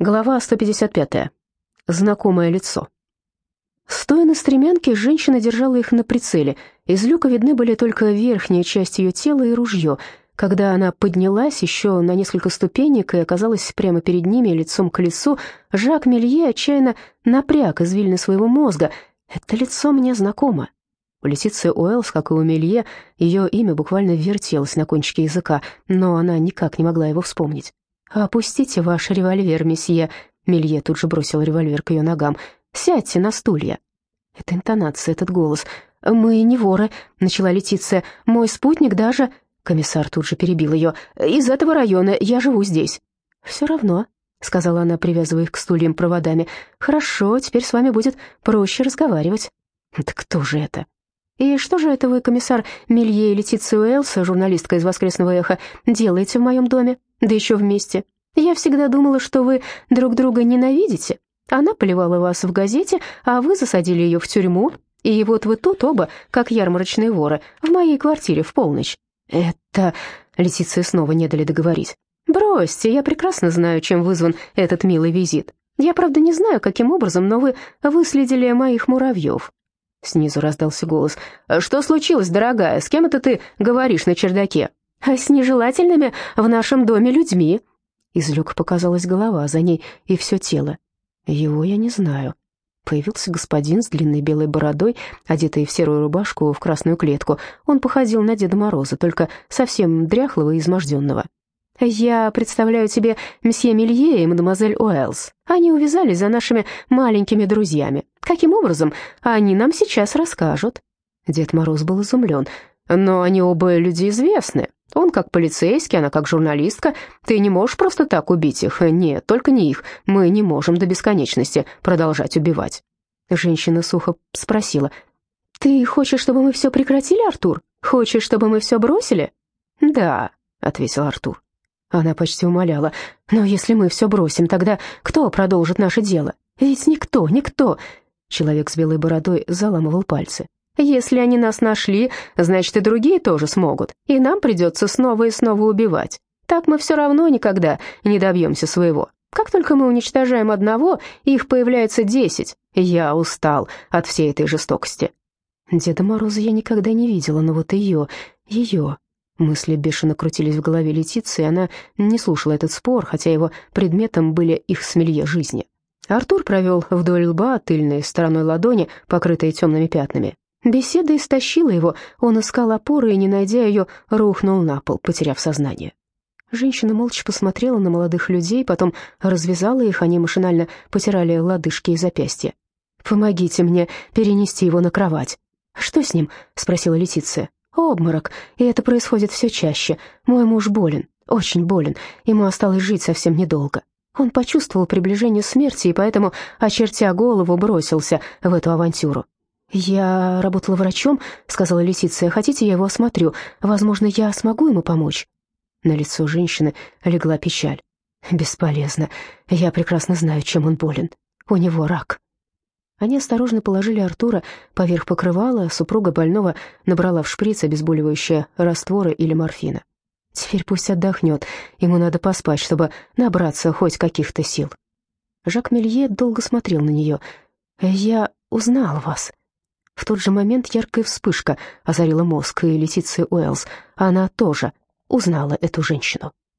Глава 155. Знакомое лицо. Стоя на стремянке, женщина держала их на прицеле. Из люка видны были только верхняя часть ее тела и ружье. Когда она поднялась еще на несколько ступенек и оказалась прямо перед ними, лицом к лицу, Жак Мелье отчаянно напряг извилины своего мозга. «Это лицо мне знакомо». У Летиции Уэллс, как и у Мелье, ее имя буквально вертелось на кончике языка, но она никак не могла его вспомнить. «Опустите ваш револьвер, месье». Мелье тут же бросил револьвер к ее ногам. «Сядьте на стулья». Это интонация, этот голос. «Мы не воры», — начала Летиция. «Мой спутник даже...» Комиссар тут же перебил ее. «Из этого района я живу здесь». «Все равно», — сказала она, привязывая их к стульям проводами. «Хорошо, теперь с вами будет проще разговаривать». «Да кто же это?» «И что же это вы, комиссар Мелье и Летиция Уэллс, журналистка из «Воскресного эха», делаете в моем доме?» Да еще вместе. Я всегда думала, что вы друг друга ненавидите. Она поливала вас в газете, а вы засадили ее в тюрьму, и вот вы тут оба, как ярмарочные воры, в моей квартире в полночь. Это... Летиции снова не дали договорить. Бросьте, я прекрасно знаю, чем вызван этот милый визит. Я, правда, не знаю, каким образом, но вы выследили моих муравьев. Снизу раздался голос. «Что случилось, дорогая? С кем это ты говоришь на чердаке?» А с нежелательными в нашем доме людьми». Из люка показалась голова, за ней и все тело. Его я не знаю. Появился господин с длинной белой бородой, одетый в серую рубашку в красную клетку. Он походил на Деда Мороза, только совсем дряхлого и изможденного. «Я представляю тебе месье Мелье и мадемуазель Уэллс. Они увязались за нашими маленькими друзьями. Каким образом? Они нам сейчас расскажут». Дед Мороз был изумлен. «Но они оба люди известны. Он как полицейский, она как журналистка. Ты не можешь просто так убить их. Нет, только не их. Мы не можем до бесконечности продолжать убивать». Женщина сухо спросила. «Ты хочешь, чтобы мы все прекратили, Артур? Хочешь, чтобы мы все бросили?» «Да», — ответил Артур. Она почти умоляла. «Но если мы все бросим, тогда кто продолжит наше дело? Ведь никто, никто...» Человек с белой бородой заламывал пальцы. Если они нас нашли, значит и другие тоже смогут, и нам придется снова и снова убивать. Так мы все равно никогда не добьемся своего. Как только мы уничтожаем одного, их появляется десять. Я устал от всей этой жестокости. Деда Мороза я никогда не видела, но вот ее, ее... Мысли бешено крутились в голове Летиции, и она не слушала этот спор, хотя его предметом были их смелье жизни. Артур провел вдоль лба тыльной стороной ладони, покрытой темными пятнами. Беседа истощила его, он искал опоры и, не найдя ее, рухнул на пол, потеряв сознание. Женщина молча посмотрела на молодых людей, потом развязала их, они машинально потирали лодыжки и запястья. «Помогите мне перенести его на кровать». «Что с ним?» — спросила Летиция. «Обморок, и это происходит все чаще. Мой муж болен, очень болен, ему осталось жить совсем недолго». Он почувствовал приближение смерти и поэтому, очертя голову, бросился в эту авантюру. «Я работала врачом», — сказала Лисица. «Хотите, я его осмотрю? Возможно, я смогу ему помочь?» На лицо женщины легла печаль. «Бесполезно. Я прекрасно знаю, чем он болен. У него рак». Они осторожно положили Артура поверх покрывала, супруга больного набрала в шприц обезболивающее растворы или морфина. «Теперь пусть отдохнет, ему надо поспать, чтобы набраться хоть каких-то сил». Жак Мелье долго смотрел на нее. «Я узнал вас», в тот же момент яркая вспышка озарила мозг, и Летиция Уэллс, она тоже узнала эту женщину.